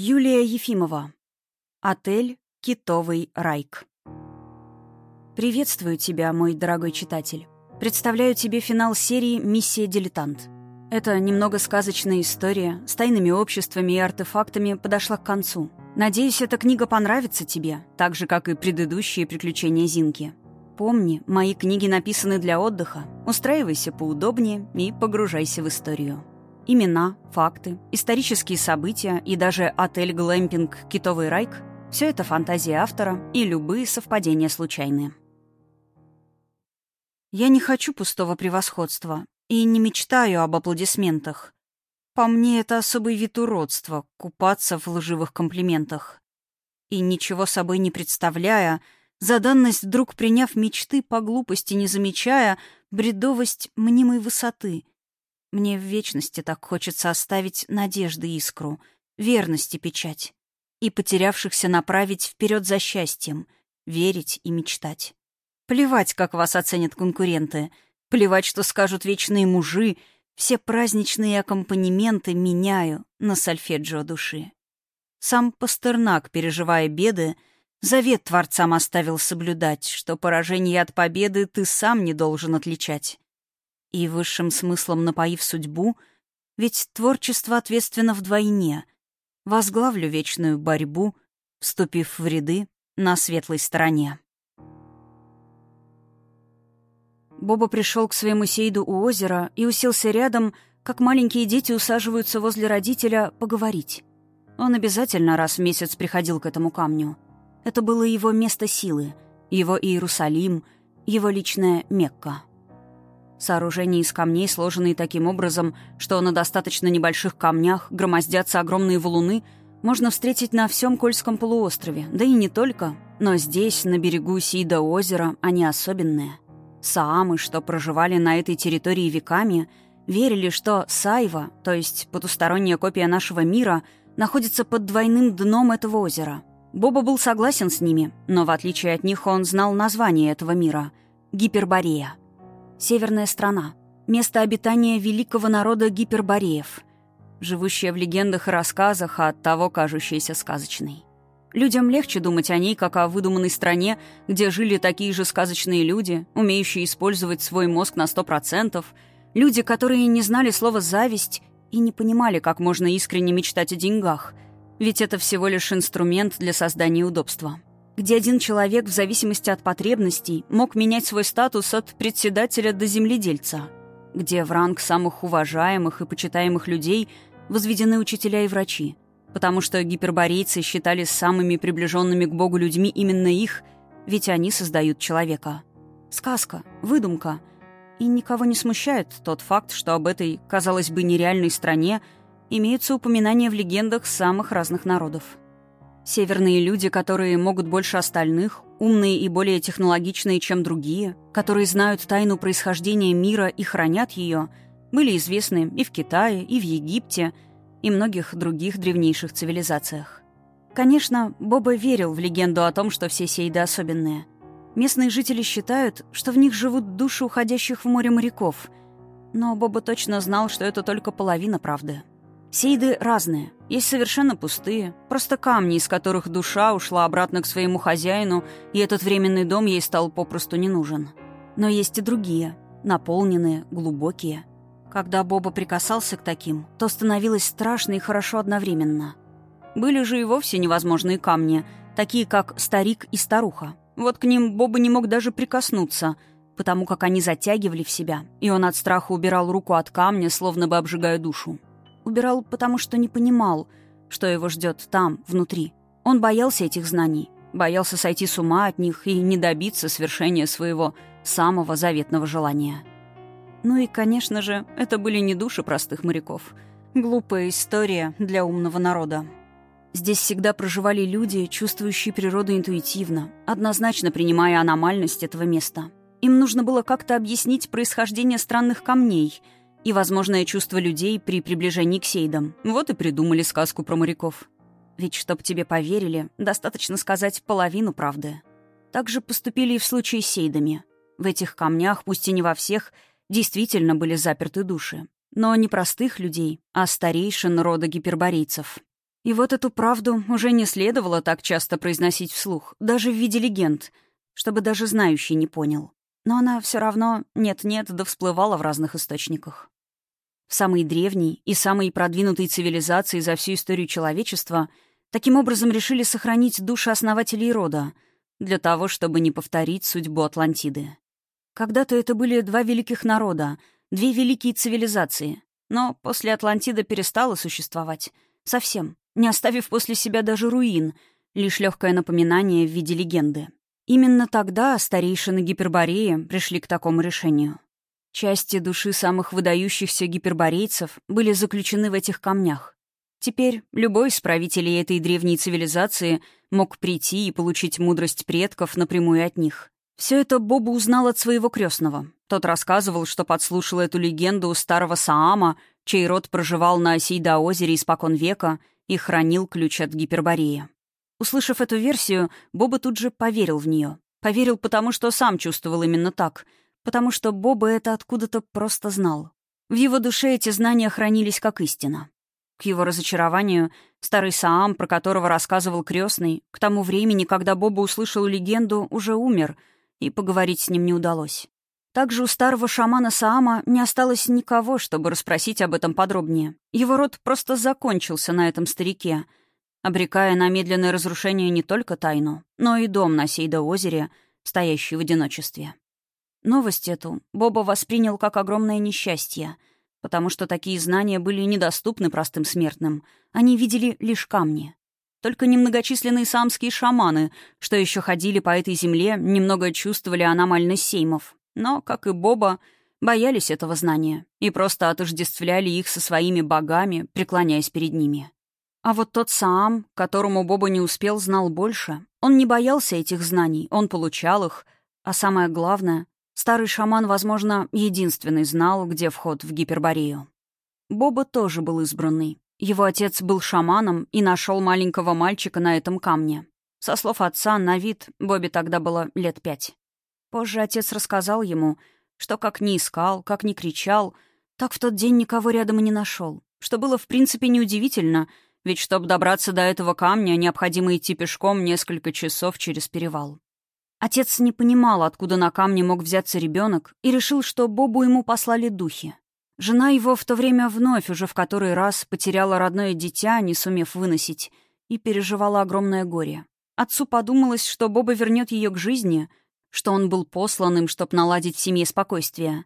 Юлия Ефимова. Отель «Китовый райк». Приветствую тебя, мой дорогой читатель. Представляю тебе финал серии «Миссия дилетант». Эта немного сказочная история с тайными обществами и артефактами подошла к концу. Надеюсь, эта книга понравится тебе, так же, как и предыдущие приключения Зинки. Помни, мои книги написаны для отдыха. Устраивайся поудобнее и погружайся в историю. Имена, факты, исторические события и даже отель-глэмпинг «Китовый райк» — все это фантазия автора, и любые совпадения случайны. Я не хочу пустого превосходства и не мечтаю об аплодисментах. По мне, это особый вид уродства — купаться в лживых комплиментах. И ничего собой не представляя, за данность вдруг приняв мечты по глупости, не замечая бредовость мнимой высоты — мне в вечности так хочется оставить надежды искру, верности печать. И потерявшихся направить вперед за счастьем, верить и мечтать. Плевать, как вас оценят конкуренты. Плевать, что скажут вечные мужи. Все праздничные аккомпанементы меняю на сольфеджио души. Сам Пастернак, переживая беды, завет творцам оставил соблюдать, что поражение от победы ты сам не должен отличать и высшим смыслом напоив судьбу, ведь творчество ответственно вдвойне. Возглавлю вечную борьбу, вступив в ряды на светлой стороне. Боба пришел к своему сейду у озера и уселся рядом, как маленькие дети усаживаются возле родителя поговорить. Он обязательно раз в месяц приходил к этому камню. Это было его место силы, его Иерусалим, его личная Мекка. Сооружения из камней, сложенные таким образом, что на достаточно небольших камнях громоздятся огромные валуны, можно встретить на всем Кольском полуострове, да и не только. Но здесь, на берегу Сида озера, они особенные. Саамы, что проживали на этой территории веками, верили, что Сайва, то есть потусторонняя копия нашего мира, находится под двойным дном этого озера. Боба был согласен с ними, но в отличие от них он знал название этого мира — Гиперборея — Северная страна. Место обитания великого народа гипербореев, живущая в легендах и рассказах, а от того кажущаяся сказочной. Людям легче думать о ней, как о выдуманной стране, где жили такие же сказочные люди, умеющие использовать свой мозг на сто процентов, люди, которые не знали слова «зависть» и не понимали, как можно искренне мечтать о деньгах, ведь это всего лишь инструмент для создания удобства где один человек в зависимости от потребностей мог менять свой статус от председателя до земледельца, где в ранг самых уважаемых и почитаемых людей возведены учителя и врачи, потому что гиперборейцы считали самыми приближенными к Богу людьми именно их, ведь они создают человека. Сказка, выдумка. И никого не смущает тот факт, что об этой, казалось бы, нереальной стране имеются упоминания в легендах самых разных народов. Северные люди, которые могут больше остальных, умные и более технологичные, чем другие, которые знают тайну происхождения мира и хранят ее, были известны и в Китае, и в Египте, и многих других древнейших цивилизациях. Конечно, Боба верил в легенду о том, что все сейды особенные. Местные жители считают, что в них живут души уходящих в море моряков, но Боба точно знал, что это только половина правды. Сейды разные. Есть совершенно пустые, просто камни, из которых душа ушла обратно к своему хозяину, и этот временный дом ей стал попросту не нужен. Но есть и другие, наполненные, глубокие. Когда Боба прикасался к таким, то становилось страшно и хорошо одновременно. Были же и вовсе невозможные камни, такие как старик и старуха. Вот к ним Боба не мог даже прикоснуться, потому как они затягивали в себя, и он от страха убирал руку от камня, словно бы обжигая душу. Убирал, потому что не понимал, что его ждет там, внутри. Он боялся этих знаний, боялся сойти с ума от них и не добиться свершения своего самого заветного желания. Ну и, конечно же, это были не души простых моряков. Глупая история для умного народа. Здесь всегда проживали люди, чувствующие природу интуитивно, однозначно принимая аномальность этого места. Им нужно было как-то объяснить происхождение странных камней — и возможное чувство людей при приближении к сейдам. Вот и придумали сказку про моряков. Ведь чтоб тебе поверили, достаточно сказать половину правды. Так же поступили и в случае с сейдами. В этих камнях, пусть и не во всех, действительно были заперты души. Но не простых людей, а старейшин рода гиперборейцев. И вот эту правду уже не следовало так часто произносить вслух, даже в виде легенд, чтобы даже знающий не понял. Но она все равно нет-нет да всплывала в разных источниках. В самой древней и самой продвинутой цивилизации за всю историю человечества таким образом решили сохранить души основателей рода, для того, чтобы не повторить судьбу Атлантиды. Когда-то это были два великих народа, две великие цивилизации, но после Атлантида перестала существовать. Совсем, не оставив после себя даже руин, лишь легкое напоминание в виде легенды. Именно тогда старейшины Гипербореи пришли к такому решению. Части души самых выдающихся гиперборейцев были заключены в этих камнях. Теперь любой из правителей этой древней цивилизации мог прийти и получить мудрость предков напрямую от них. Все это Боба узнал от своего крестного. Тот рассказывал, что подслушал эту легенду у старого Саама, чей род проживал на Осейда-озере испокон века и хранил ключ от Гипербореи. Услышав эту версию, Боба тут же поверил в нее. Поверил потому, что сам чувствовал именно так — потому что Боба это откуда-то просто знал. В его душе эти знания хранились как истина. К его разочарованию, старый Саам, про которого рассказывал крестный, к тому времени, когда Боба услышал легенду, уже умер, и поговорить с ним не удалось. Также у старого шамана Саама не осталось никого, чтобы расспросить об этом подробнее. Его род просто закончился на этом старике, обрекая на медленное разрушение не только тайну, но и дом на Сейда-озере, стоящий в одиночестве. Новость эту Боба воспринял как огромное несчастье, потому что такие знания были недоступны простым смертным. Они видели лишь камни. Только немногочисленные самские шаманы, что еще ходили по этой земле, немного чувствовали аномальность сеймов. Но, как и Боба, боялись этого знания и просто отождествляли их со своими богами, преклоняясь перед ними. А вот тот Саам, которому Боба не успел, знал больше. Он не боялся этих знаний, он получал их, а самое главное, Старый шаман, возможно, единственный знал, где вход в Гиперборею. Боба тоже был избранный. Его отец был шаманом и нашел маленького мальчика на этом камне. Со слов отца, на вид Бобе тогда было лет пять. Позже отец рассказал ему, что как ни искал, как ни кричал, так в тот день никого рядом и не нашел. Что было, в принципе, неудивительно, ведь чтобы добраться до этого камня, необходимо идти пешком несколько часов через перевал. Отец не понимал, откуда на камне мог взяться ребенок, и решил, что Бобу ему послали духи. Жена его в то время вновь уже в который раз потеряла родное дитя, не сумев выносить, и переживала огромное горе. Отцу подумалось, что Боба вернет ее к жизни, что он был посланным, чтоб наладить семье спокойствие.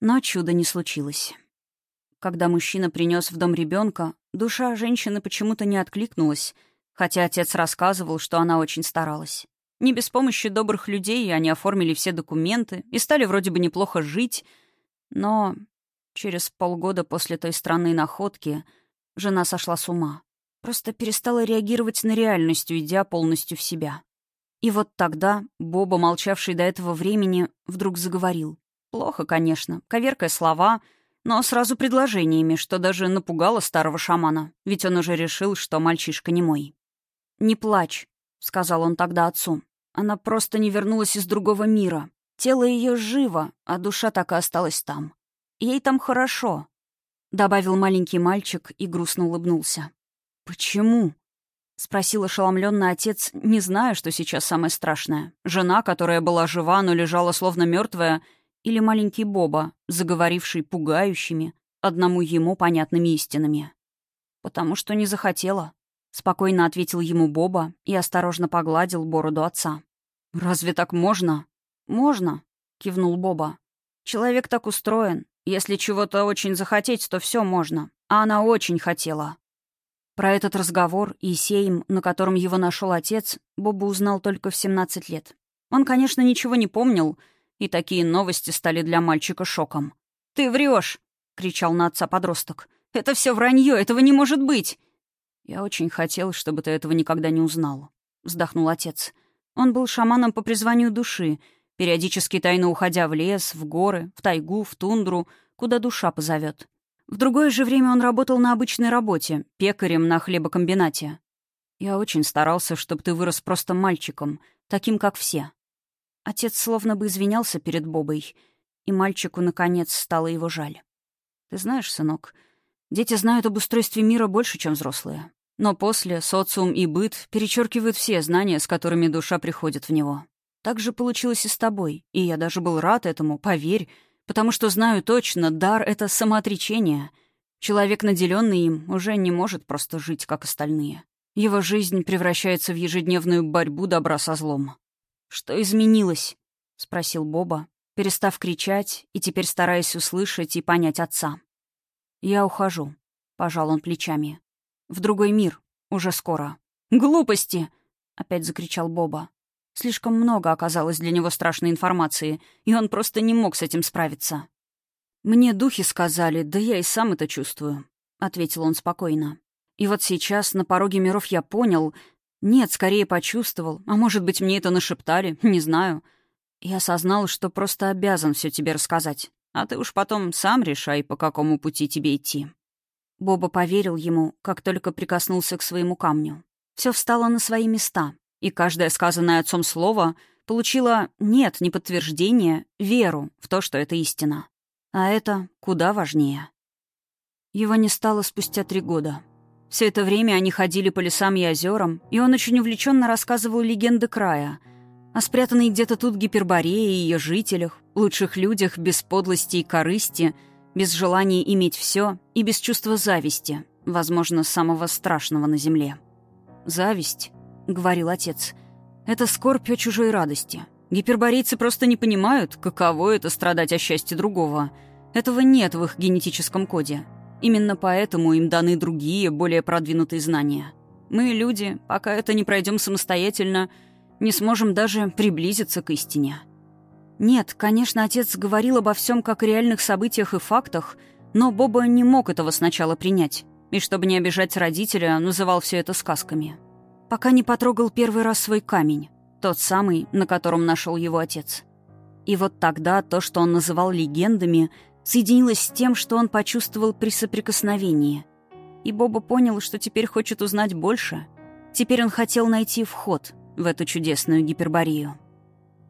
Но чуда не случилось. Когда мужчина принес в дом ребенка, душа женщины почему-то не откликнулась, хотя отец рассказывал, что она очень старалась. Не без помощи добрых людей они оформили все документы и стали вроде бы неплохо жить, но через полгода после той странной находки жена сошла с ума. Просто перестала реагировать на реальность, уйдя полностью в себя. И вот тогда Боба, молчавший до этого времени, вдруг заговорил. Плохо, конечно, коверкая слова, но сразу предложениями, что даже напугало старого шамана, ведь он уже решил, что мальчишка не мой. «Не плачь», — сказал он тогда отцу. Она просто не вернулась из другого мира. Тело ее живо, а душа так и осталась там. Ей там хорошо», — добавил маленький мальчик и грустно улыбнулся. «Почему?» — спросил ошеломленный отец, не зная, что сейчас самое страшное. Жена, которая была жива, но лежала словно мертвая, или маленький Боба, заговоривший пугающими, одному ему понятными истинами. «Потому что не захотела», Спокойно ответил ему Боба и осторожно погладил бороду отца. «Разве так можно?» «Можно», — кивнул Боба. «Человек так устроен. Если чего-то очень захотеть, то все можно. А она очень хотела». Про этот разговор и сейм, на котором его нашел отец, Боба узнал только в 17 лет. Он, конечно, ничего не помнил, и такие новости стали для мальчика шоком. «Ты врешь!» — кричал на отца подросток. «Это все вранье, этого не может быть!» «Я очень хотел, чтобы ты этого никогда не узнал», — вздохнул отец. Он был шаманом по призванию души, периодически тайно уходя в лес, в горы, в тайгу, в тундру, куда душа позовет. В другое же время он работал на обычной работе, пекарем на хлебокомбинате. Я очень старался, чтобы ты вырос просто мальчиком, таким, как все. Отец словно бы извинялся перед Бобой, и мальчику, наконец, стало его жаль. Ты знаешь, сынок, дети знают об устройстве мира больше, чем взрослые. Но после социум и быт перечеркивают все знания, с которыми душа приходит в него. Так же получилось и с тобой, и я даже был рад этому, поверь, потому что знаю точно, дар — это самоотречение. Человек, наделенный им, уже не может просто жить, как остальные. Его жизнь превращается в ежедневную борьбу добра со злом. «Что изменилось?» — спросил Боба, перестав кричать и теперь стараясь услышать и понять отца. «Я ухожу», — пожал он плечами. «В другой мир. Уже скоро». «Глупости!» — опять закричал Боба. Слишком много оказалось для него страшной информации, и он просто не мог с этим справиться. «Мне духи сказали, да я и сам это чувствую», — ответил он спокойно. «И вот сейчас на пороге миров я понял... Нет, скорее почувствовал, а может быть, мне это нашептали, не знаю. Я осознал, что просто обязан все тебе рассказать, а ты уж потом сам решай, по какому пути тебе идти». Боба поверил ему, как только прикоснулся к своему камню. Все встало на свои места и каждое сказанное отцом слово получило нет, не подтверждение, веру в то, что это истина. А это куда важнее. Его не стало спустя три года. Все это время они ходили по лесам и озерам, и он очень увлеченно рассказывал легенды края, о спрятанной где-то тут Гиперборее и ее жителях, лучших людях без подлости и корысти, без желания иметь все и без чувства зависти, возможно, самого страшного на земле. Зависть — говорил отец. «Это скорбь о чужой радости. Гиперборейцы просто не понимают, каково это страдать о счастье другого. Этого нет в их генетическом коде. Именно поэтому им даны другие, более продвинутые знания. Мы, люди, пока это не пройдем самостоятельно, не сможем даже приблизиться к истине». Нет, конечно, отец говорил обо всем как о реальных событиях и фактах, но Боба не мог этого сначала принять. И чтобы не обижать родителя, называл все это сказками пока не потрогал первый раз свой камень, тот самый, на котором нашел его отец. И вот тогда то, что он называл легендами, соединилось с тем, что он почувствовал при соприкосновении. И Боба понял, что теперь хочет узнать больше. Теперь он хотел найти вход в эту чудесную гиперборию.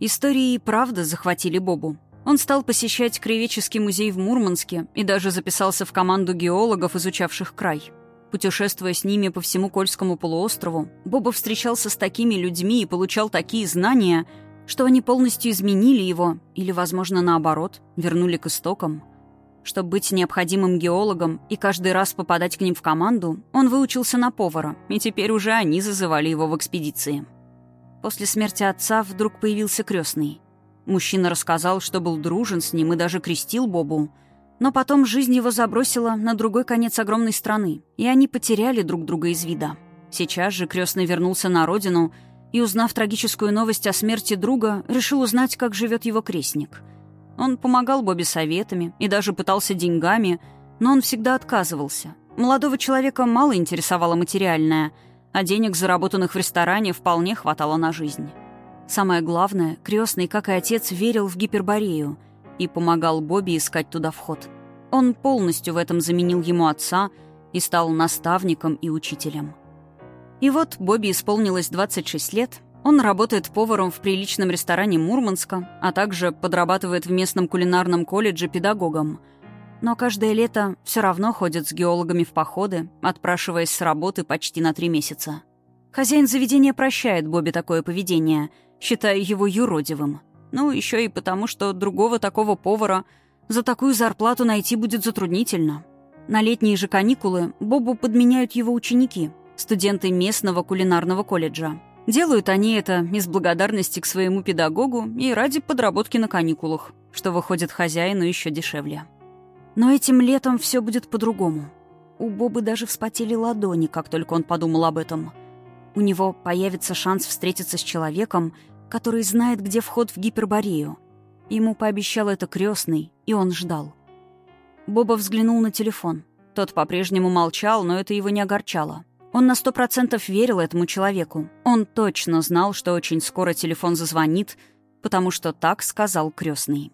Истории и правда захватили Бобу. Он стал посещать Кривеческий музей в Мурманске и даже записался в команду геологов, изучавших край — Путешествуя с ними по всему Кольскому полуострову, Боба встречался с такими людьми и получал такие знания, что они полностью изменили его, или, возможно, наоборот, вернули к истокам. Чтобы быть необходимым геологом и каждый раз попадать к ним в команду, он выучился на повара, и теперь уже они зазывали его в экспедиции. После смерти отца вдруг появился крестный. Мужчина рассказал, что был дружен с ним и даже крестил Бобу — но потом жизнь его забросила на другой конец огромной страны, и они потеряли друг друга из вида. Сейчас же крестный вернулся на родину и, узнав трагическую новость о смерти друга, решил узнать, как живет его крестник. Он помогал Бобе советами и даже пытался деньгами, но он всегда отказывался. Молодого человека мало интересовало материальное, а денег, заработанных в ресторане, вполне хватало на жизнь. Самое главное, крестный, как и отец, верил в гиперборею — и помогал Бобби искать туда вход. Он полностью в этом заменил ему отца и стал наставником и учителем. И вот Бобби исполнилось 26 лет, он работает поваром в приличном ресторане Мурманска, а также подрабатывает в местном кулинарном колледже педагогом. Но каждое лето все равно ходит с геологами в походы, отпрашиваясь с работы почти на три месяца. Хозяин заведения прощает Бобби такое поведение, считая его юродивым – ну, еще и потому, что другого такого повара за такую зарплату найти будет затруднительно. На летние же каникулы Бобу подменяют его ученики, студенты местного кулинарного колледжа. Делают они это из благодарности к своему педагогу и ради подработки на каникулах, что выходит хозяину еще дешевле. Но этим летом все будет по-другому. У Бобы даже вспотели ладони, как только он подумал об этом. У него появится шанс встретиться с человеком, который знает, где вход в гиперборею. Ему пообещал это крестный, и он ждал. Боба взглянул на телефон. Тот по-прежнему молчал, но это его не огорчало. Он на сто процентов верил этому человеку. Он точно знал, что очень скоро телефон зазвонит, потому что так сказал крестный.